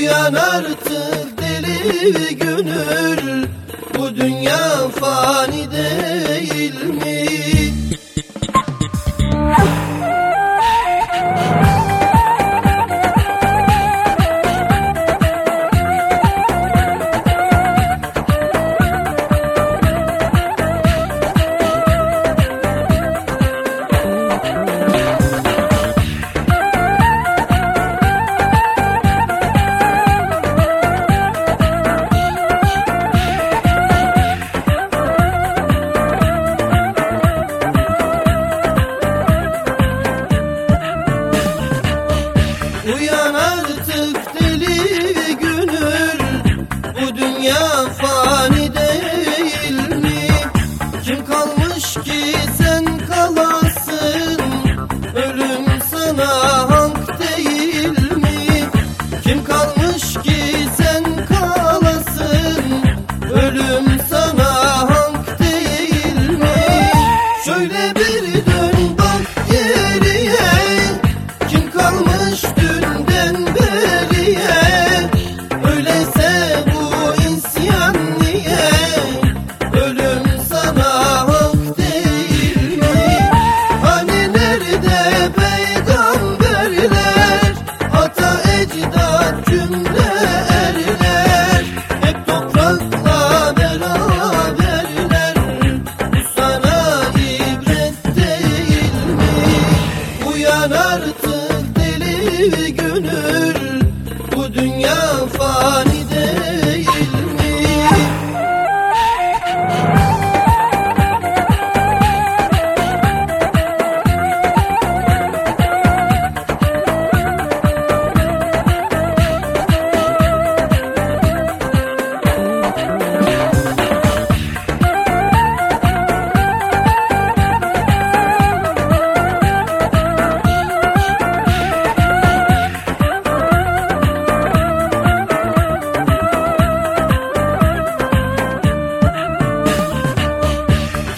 Uyan artık deli gönül Bu dünya fani değil mi? sevgünü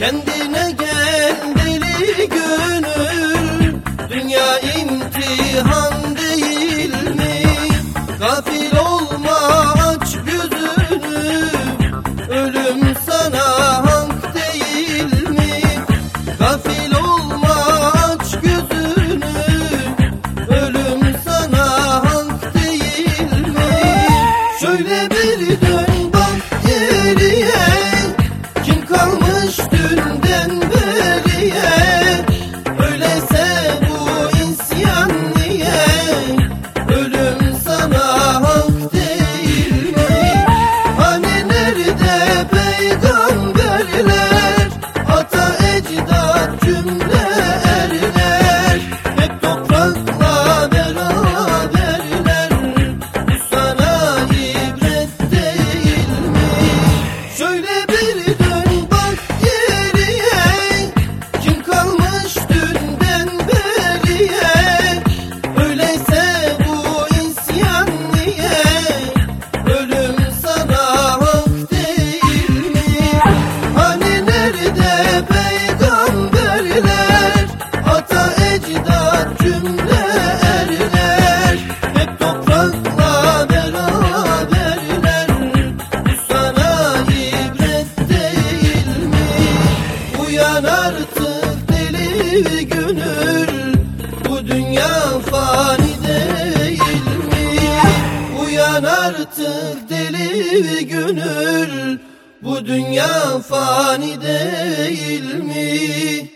Kendine gel deli gönül. Dünya imtihan Dünya fani değil mi? Uyan artık deli bir gönül Bu dünya fani değil mi?